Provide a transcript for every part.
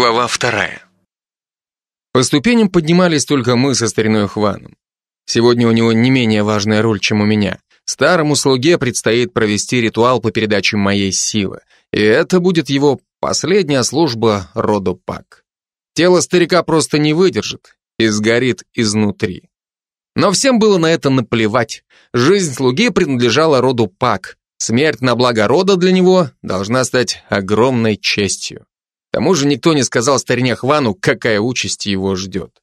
Глава вторая. По ступеням поднимались только мы со стариной Хваном. Сегодня у него не менее важная роль, чем у меня. Старому слуге предстоит провести ритуал по передаче моей силы, и это будет его последняя служба роду Пак. Тело старика просто не выдержит и сгорит изнутри. Но всем было на это наплевать. Жизнь слуги принадлежала роду Пак. Смерть на благо рода для него должна стать огромной честью. К тому же никто не сказал старине Хвану, какая участь его ждет.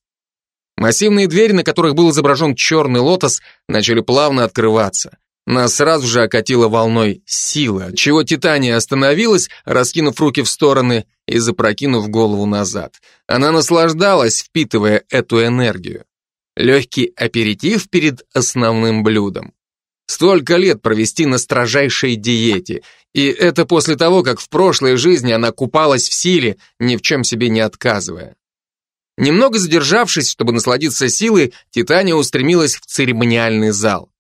Массивные двери, на которых был изображен черный лотос, начали плавно открываться. Нас сразу же окатило волной силы, отчего Титания остановилась, раскинув руки в стороны и запрокинув голову назад. Она наслаждалась, впитывая эту энергию. Легкий аперитив перед основным блюдом. Столько лет провести на строжайшей диете, и это после того, как в прошлой жизни она купалась в силе, ни в чем себе не отказывая. Немного задержавшись, чтобы насладиться силой, Титания устремилась в церемониальный зал.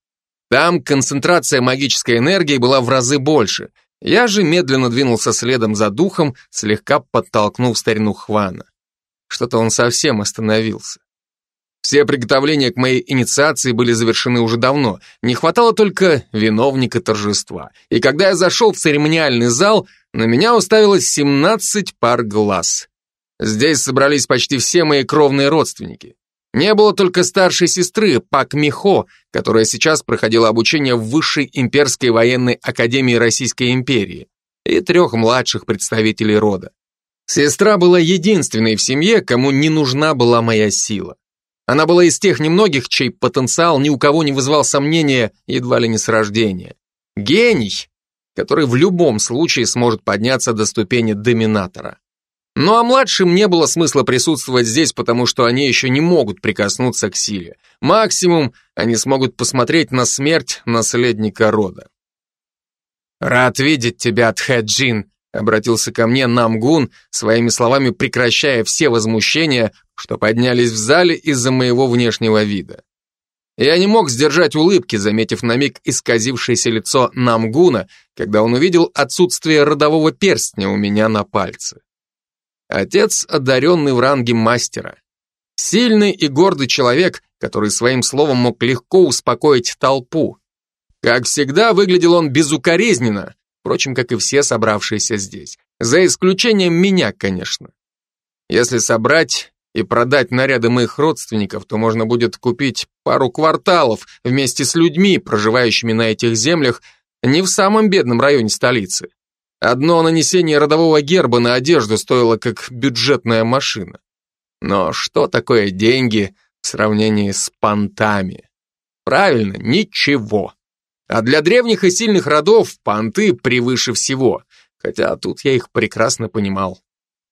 Там концентрация магической энергии была в разы больше. Я же медленно двинулся следом за духом, слегка подтолкнув старину Хвана. Что-то он совсем остановился. Все приготовления к моей инициации были завершены уже давно. Не хватало только виновника торжества. И когда я зашел в церемониальный зал, на меня уставилось 17 пар глаз. Здесь собрались почти все мои кровные родственники. Не было только старшей сестры, Пак Михо, которая сейчас проходила обучение в Высшей имперской военной академии Российской империи, и трех младших представителей рода. Сестра была единственной в семье, кому не нужна была моя сила. Она была из тех немногих, чей потенциал ни у кого не вызвал сомнения едва ли не с рождения. Гений, который в любом случае сможет подняться до ступени доминатора. Ну а младшим не было смысла присутствовать здесь, потому что они еще не могут прикоснуться к силе. Максимум они смогут посмотреть на смерть наследника рода. «Рад видеть тебя, Тхэджин», обратился ко мне Намгун, своими словами прекращая все возмущения, что поднялись в зале из-за моего внешнего вида. Я не мог сдержать улыбки, заметив на миг исказившееся лицо Намгуна, когда он увидел отсутствие родового перстня у меня на пальце. Отец, одаренный в ранге мастера. Сильный и гордый человек, который своим словом мог легко успокоить толпу. Как всегда, выглядел он безукоризненно, впрочем, как и все собравшиеся здесь. За исключением меня, конечно. Если собрать и продать наряды моих родственников, то можно будет купить пару кварталов вместе с людьми, проживающими на этих землях, не в самом бедном районе столицы. Одно нанесение родового герба на одежду стоило как бюджетная машина. Но что такое деньги в сравнении с понтами? Правильно, ничего. А для древних и сильных родов понты превыше всего, хотя тут я их прекрасно понимал.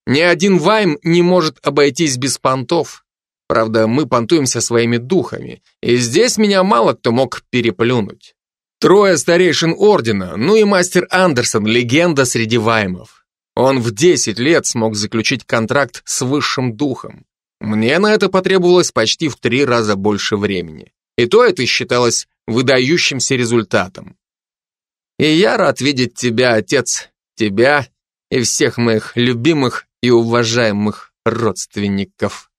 Ни один вайм не может обойтись без понтов. Правда, мы понтуемся своими духами, и здесь меня мало кто мог переплюнуть. Трое старейшин ордена, ну и мастер Андерсон, легенда среди ваймов. Он в 10 лет смог заключить контракт с высшим духом. Мне на это потребовалось почти в три раза больше времени. И то это считалось выдающимся результатом. И я рад видеть тебя, отец, тебя и всех моих любимых и уважаемых родственников.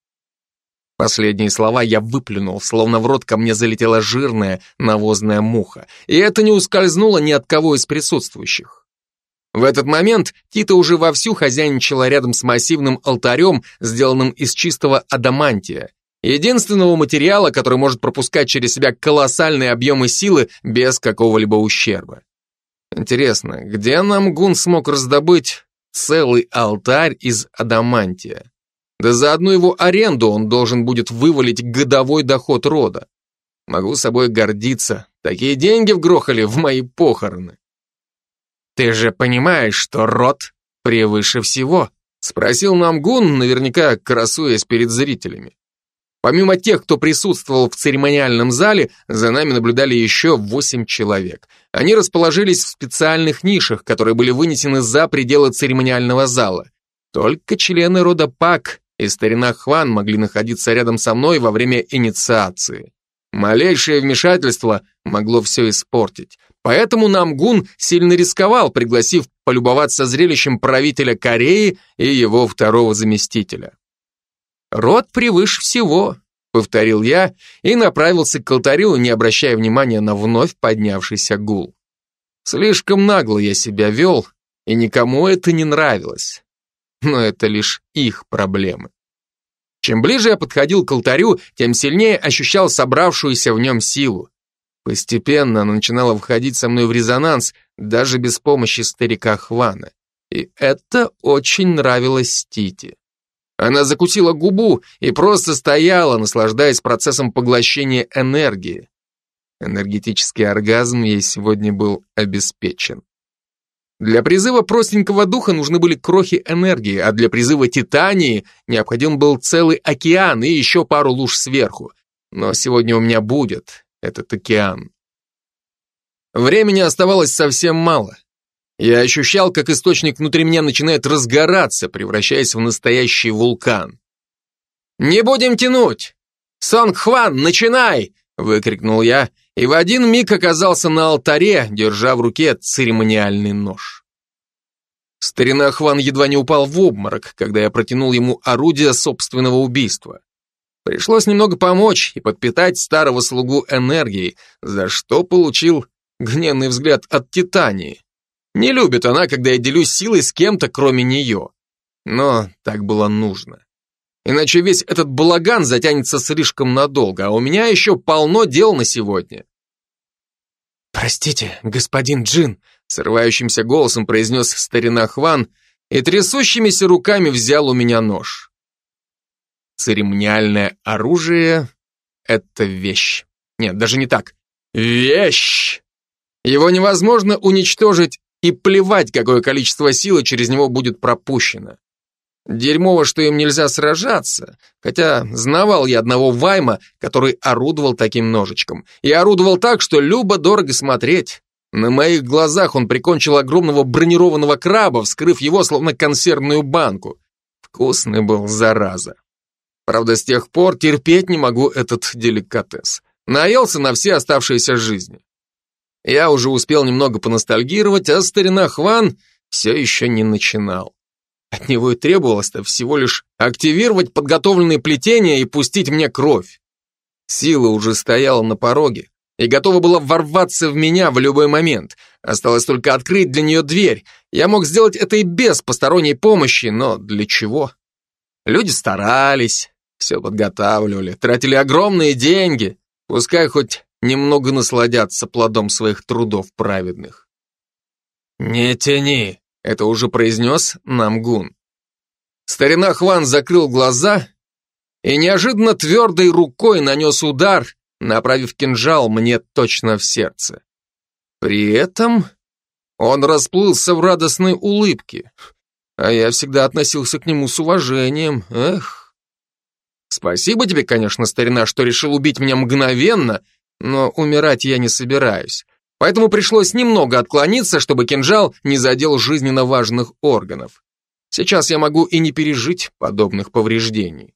Последние слова я выплюнул, словно в рот ко мне залетела жирная навозная муха, и это не ускользнуло ни от кого из присутствующих. В этот момент Тита уже вовсю хозяйничала рядом с массивным алтарем, сделанным из чистого адамантия, единственного материала, который может пропускать через себя колоссальные объемы силы без какого-либо ущерба. Интересно, где нам Гун смог раздобыть целый алтарь из адамантия? Да за одну его аренду он должен будет вывалить годовой доход рода. Могу собой гордиться. Такие деньги вгрохали в мои похороны. Ты же понимаешь, что род превыше всего? Спросил Намгун, наверняка красуясь перед зрителями. Помимо тех, кто присутствовал в церемониальном зале, за нами наблюдали еще восемь человек. Они расположились в специальных нишах, которые были вынесены за пределы церемониального зала. Только члены рода Пак и старина Хван могли находиться рядом со мной во время инициации. Малейшее вмешательство могло все испортить. Поэтому Намгун сильно рисковал, пригласив полюбоваться зрелищем правителя Кореи и его второго заместителя. «Род превыше всего», — повторил я и направился к алтарю, не обращая внимания на вновь поднявшийся гул. Слишком нагло я себя вел, и никому это не нравилось. Но это лишь их проблемы. Чем ближе я подходил к алтарю, тем сильнее ощущал собравшуюся в нем силу. Постепенно она начинала входить со мной в резонанс, даже без помощи старика Хвана. И это очень нравилось Стити. Она закусила губу и просто стояла, наслаждаясь процессом поглощения энергии. Энергетический оргазм ей сегодня был обеспечен. Для призыва простенького духа нужны были крохи энергии, а для призыва титании необходим был целый океан и еще пару луж сверху. Но сегодня у меня будет этот океан. Времени оставалось совсем мало. Я ощущал, как источник внутри меня начинает разгораться, превращаясь в настоящий вулкан. «Не будем тянуть! Сонг Хван, начинай!» выкрикнул я и в один миг оказался на алтаре, держа в руке церемониальный нож. Старина Хван едва не упал в обморок, когда я протянул ему орудие собственного убийства. Пришлось немного помочь и подпитать старого слугу энергией, за что получил гневный взгляд от Титании. Не любит она, когда я делюсь силой с кем-то, кроме нее. Но так было нужно. Иначе весь этот балаган затянется слишком надолго, а у меня еще полно дел на сегодня. «Простите, господин Джин», — срывающимся голосом произнес старина Хван и трясущимися руками взял у меня нож. Церемониальное оружие — это вещь. Нет, даже не так. Вещь! Его невозможно уничтожить и плевать, какое количество силы через него будет пропущено. Дерьмово, что им нельзя сражаться, хотя знавал я одного Вайма, который орудовал таким ножичком. И орудовал так, что любо дорого смотреть. На моих глазах он прикончил огромного бронированного краба, вскрыв его словно консервную банку. Вкусный был, зараза. Правда, с тех пор терпеть не могу этот деликатес. Наелся на все оставшиеся жизни. Я уже успел немного поностальгировать, а старина Хван все еще не начинал. От него и требовалось-то всего лишь активировать подготовленные плетения и пустить мне кровь. Сила уже стояла на пороге и готова была ворваться в меня в любой момент. Осталось только открыть для нее дверь. Я мог сделать это и без посторонней помощи, но для чего? Люди старались, все подготавливали, тратили огромные деньги, пускай хоть немного насладятся плодом своих трудов праведных. «Не тяни», это уже произнес Намгун. Старина Хван закрыл глаза и неожиданно твердой рукой нанес удар, направив кинжал мне точно в сердце. При этом он расплылся в радостной улыбке, а я всегда относился к нему с уважением. Эх. Спасибо тебе, конечно, старина, что решил убить меня мгновенно, но умирать я не собираюсь. Поэтому пришлось немного отклониться, чтобы кинжал не задел жизненно важных органов. Сейчас я могу и не пережить подобных повреждений.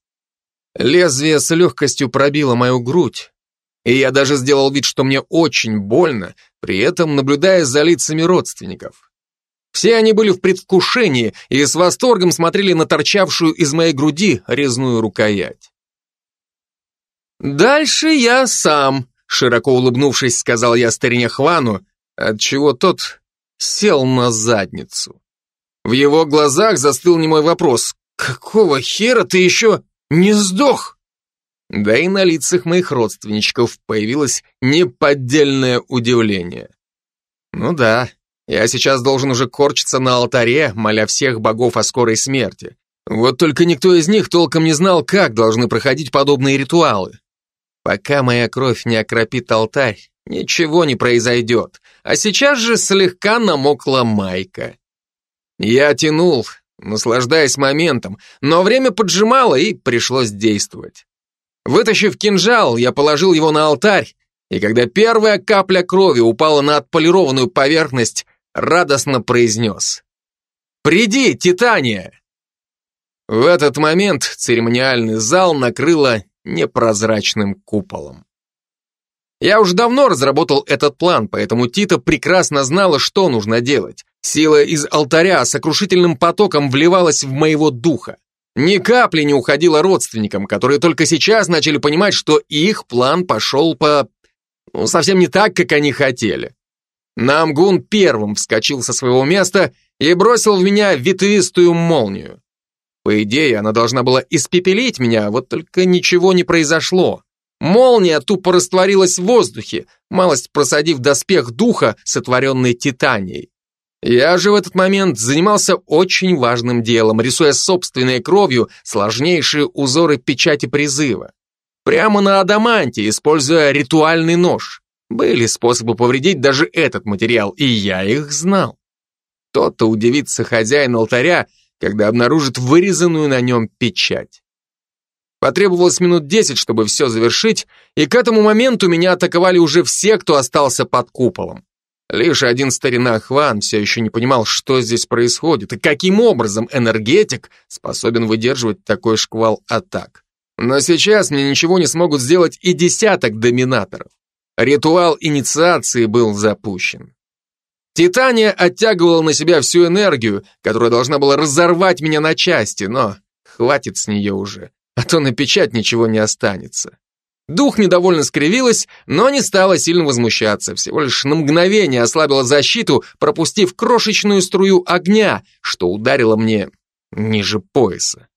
Лезвие с легкостью пробило мою грудь, и я даже сделал вид, что мне очень больно, при этом наблюдая за лицами родственников. Все они были в предвкушении и с восторгом смотрели на торчавшую из моей груди резную рукоять. «Дальше я сам», Широко улыбнувшись, сказал я старине Хвану, отчего тот сел на задницу. В его глазах застыл немой вопрос. «Какого хера ты еще не сдох?» Да и на лицах моих родственничков появилось неподдельное удивление. Ну да, я сейчас должен уже корчиться на алтаре, моля всех богов о скорой смерти. Вот только никто из них толком не знал, как должны проходить подобные ритуалы. Пока моя кровь не окропит алтарь, ничего не произойдет. А сейчас же слегка намокла майка. Я тянул, наслаждаясь моментом, но время поджимало и пришлось действовать. Вытащив кинжал, я положил его на алтарь, и когда первая капля крови упала на отполированную поверхность, радостно произнес «Приди, Титания!» В этот момент церемониальный зал накрыло непрозрачным куполом. Я уже давно разработал этот план, поэтому Тита прекрасно знала, что нужно делать. Сила из алтаря сокрушительным потоком вливалась в моего духа. Ни капли не уходила родственникам, которые только сейчас начали понимать, что их план пошел по... Ну, совсем не так, как они хотели. Намгун первым вскочил со своего места и бросил в меня ветвистую молнию. По идее, она должна была испепелить меня, вот только ничего не произошло. Молния тупо растворилась в воздухе, малость просадив доспех духа, сотворенный титанией. Я же в этот момент занимался очень важным делом, рисуя собственной кровью сложнейшие узоры печати призыва. Прямо на адаманте, используя ритуальный нож. Были способы повредить даже этот материал, и я их знал. То-то удивится хозяин алтаря, когда обнаружит вырезанную на нем печать. Потребовалось минут десять, чтобы все завершить, и к этому моменту меня атаковали уже все, кто остался под куполом. Лишь один старина Хван все еще не понимал, что здесь происходит и каким образом энергетик способен выдерживать такой шквал атак. Но сейчас мне ничего не смогут сделать и десяток доминаторов. Ритуал инициации был запущен. Титания оттягивала на себя всю энергию, которая должна была разорвать меня на части, но хватит с нее уже а то на печать ничего не останется. Дух недовольно скривилась, но не стала сильно возмущаться, всего лишь на мгновение ослабила защиту, пропустив крошечную струю огня, что ударило мне ниже пояса.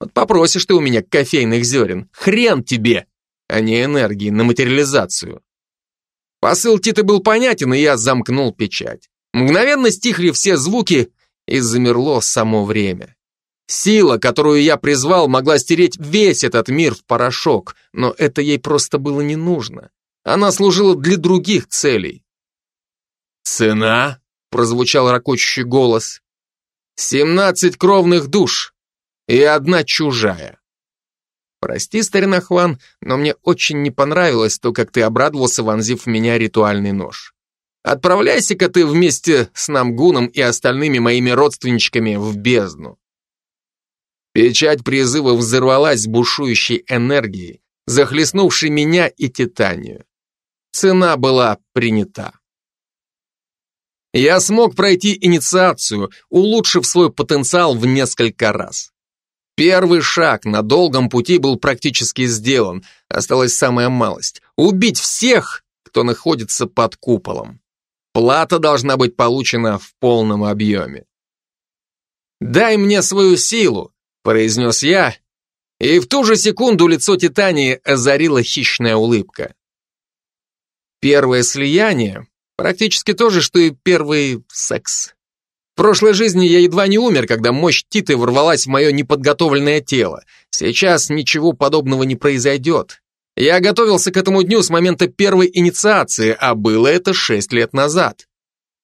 Вот попросишь ты у меня кофейных зерен, хрен тебе, а не энергии на материализацию. Посыл Титы был понятен, и я замкнул печать. Мгновенно стихли все звуки, и замерло само время. Сила, которую я призвал, могла стереть весь этот мир в порошок, но это ей просто было не нужно. Она служила для других целей. «Цена?» — прозвучал ракочущий голос. «Семнадцать кровных душ и одна чужая». «Прости, старина Хван, но мне очень не понравилось то, как ты обрадовался, вонзив в меня ритуальный нож. Отправляйся-ка ты вместе с Намгуном и остальными моими родственничками в бездну. Печать призыва взорвалась бушующей энергией, захлестнувшей меня и Титанию. Цена была принята. Я смог пройти инициацию, улучшив свой потенциал в несколько раз. Первый шаг на долгом пути был практически сделан, осталась самая малость – убить всех, кто находится под куполом. Плата должна быть получена в полном объеме. Дай мне свою силу, произнес я, и в ту же секунду лицо Титании озарила хищная улыбка. Первое слияние практически то же, что и первый секс. В прошлой жизни я едва не умер, когда мощь Титы ворвалась в мое неподготовленное тело. Сейчас ничего подобного не произойдет. Я готовился к этому дню с момента первой инициации, а было это шесть лет назад.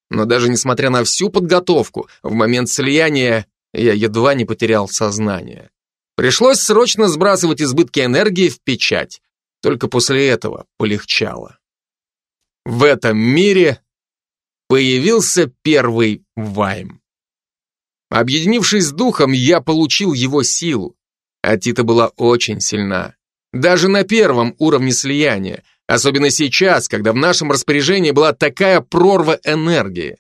Но даже несмотря на всю подготовку, в момент слияния я едва не потерял сознание. Пришлось срочно сбрасывать избытки энергии в печать. Только после этого полегчало. В этом мире появился первый Вайм. Объединившись с духом, я получил его силу. А Тита была очень сильна. Даже на первом уровне слияния, особенно сейчас, когда в нашем распоряжении была такая прорва энергии.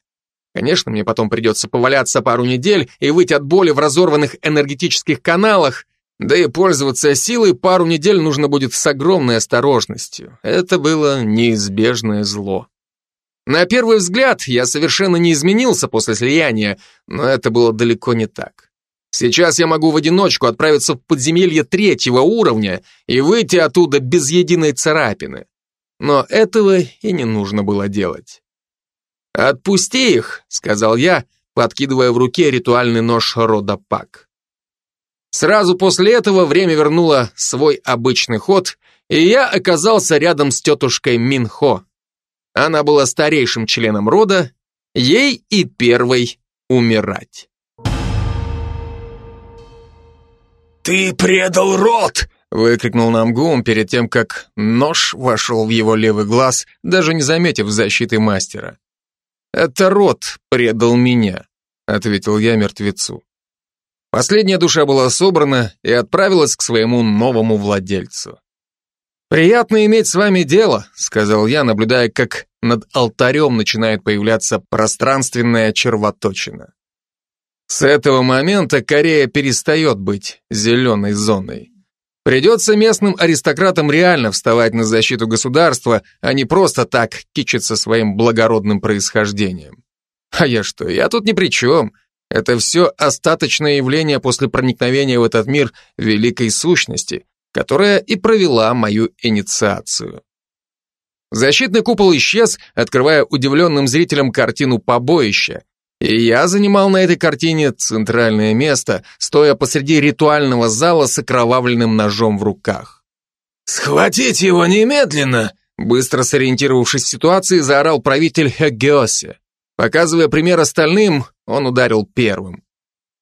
Конечно, мне потом придется поваляться пару недель и выйти от боли в разорванных энергетических каналах, да и пользоваться силой пару недель нужно будет с огромной осторожностью. Это было неизбежное зло. На первый взгляд я совершенно не изменился после слияния, но это было далеко не так. Сейчас я могу в одиночку отправиться в подземелье третьего уровня и выйти оттуда без единой царапины. Но этого и не нужно было делать. «Отпусти их», — сказал я, подкидывая в руке ритуальный нож рода Пак. Сразу после этого время вернуло свой обычный ход, и я оказался рядом с тетушкой Минхо. Она была старейшим членом рода, ей и первой умирать. «Ты предал род!» — выкрикнул Намгум перед тем, как нож вошел в его левый глаз, даже не заметив защиты мастера. «Это род предал меня», — ответил я мертвецу. Последняя душа была собрана и отправилась к своему новому владельцу. «Приятно иметь с вами дело», — сказал я, наблюдая, как над алтарем начинает появляться пространственная червоточина. С этого момента Корея перестает быть зеленой зоной. Придется местным аристократам реально вставать на защиту государства, а не просто так кичиться своим благородным происхождением. А я что, я тут ни при чем. Это все остаточное явление после проникновения в этот мир великой сущности, которая и провела мою инициацию. Защитный купол исчез, открывая удивленным зрителям картину побоища, и я занимал на этой картине центральное место, стоя посреди ритуального зала с окровавленным ножом в руках. «Схватить его немедленно!» Быстро сориентировавшись в ситуации, заорал правитель Хегеосе. Показывая пример остальным, он ударил первым.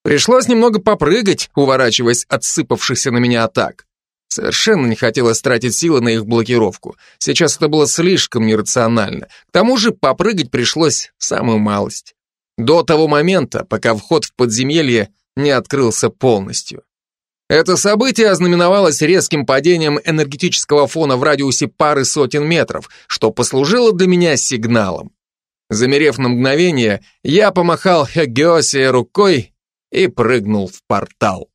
Пришлось немного попрыгать, уворачиваясь от сыпавшихся на меня атак. Совершенно не хотелось тратить силы на их блокировку. Сейчас это было слишком нерационально. К тому же попрыгать пришлось самую малость. До того момента, пока вход в подземелье не открылся полностью. Это событие ознаменовалось резким падением энергетического фона в радиусе пары сотен метров, что послужило для меня сигналом. Замерев на мгновение, я помахал Хегеосе рукой и прыгнул в портал.